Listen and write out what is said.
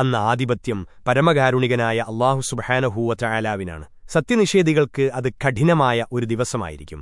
അന്ന് ആധിപത്യം പരമകാരുണികനായ അള്ളാഹു സുബഹാനഹൂവ ആലാവിനാണ് സത്യനിഷേധികൾക്ക് അത് കഠിനമായ ഒരു ദിവസമായിരിക്കും.